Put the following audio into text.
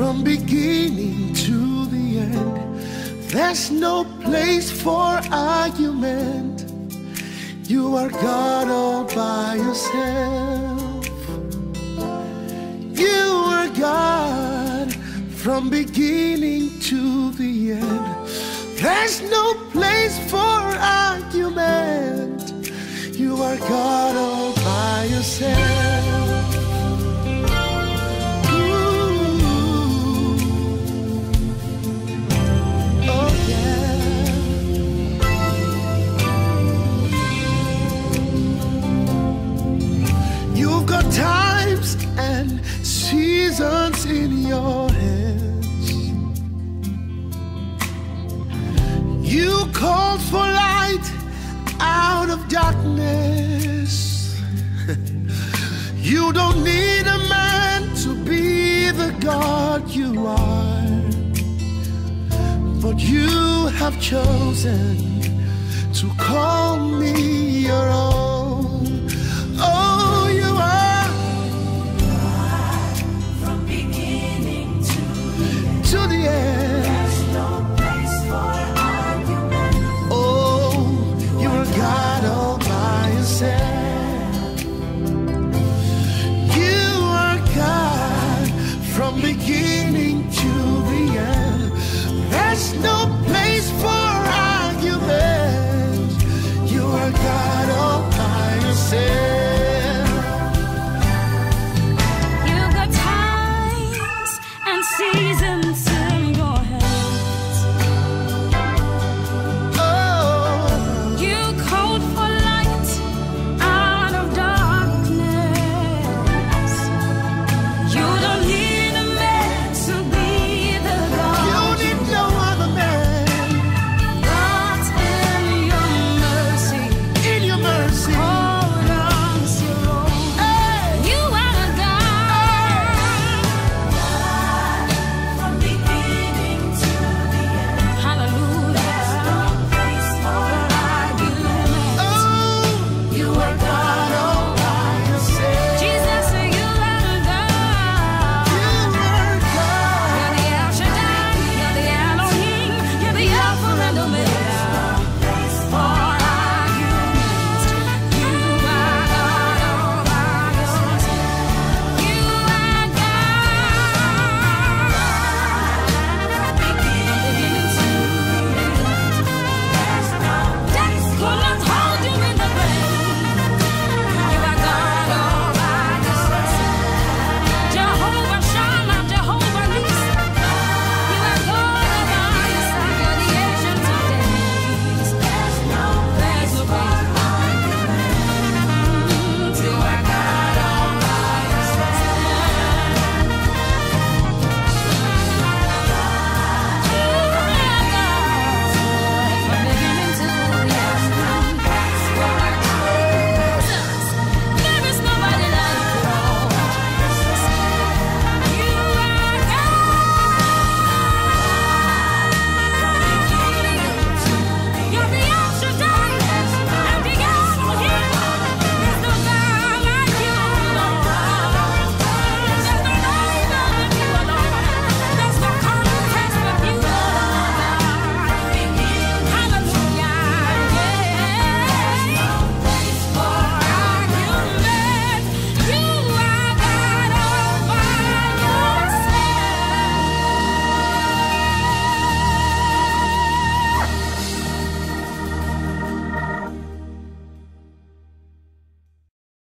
from beginning to the end. There's no place for argument. You are God all by yourself. You are God from beginning to the end. There's no place for argument. You are God all by yourself. Times and seasons in your hands. You called for light out of darkness. you don't need a man to be the God you are. But you have chosen to call me your own.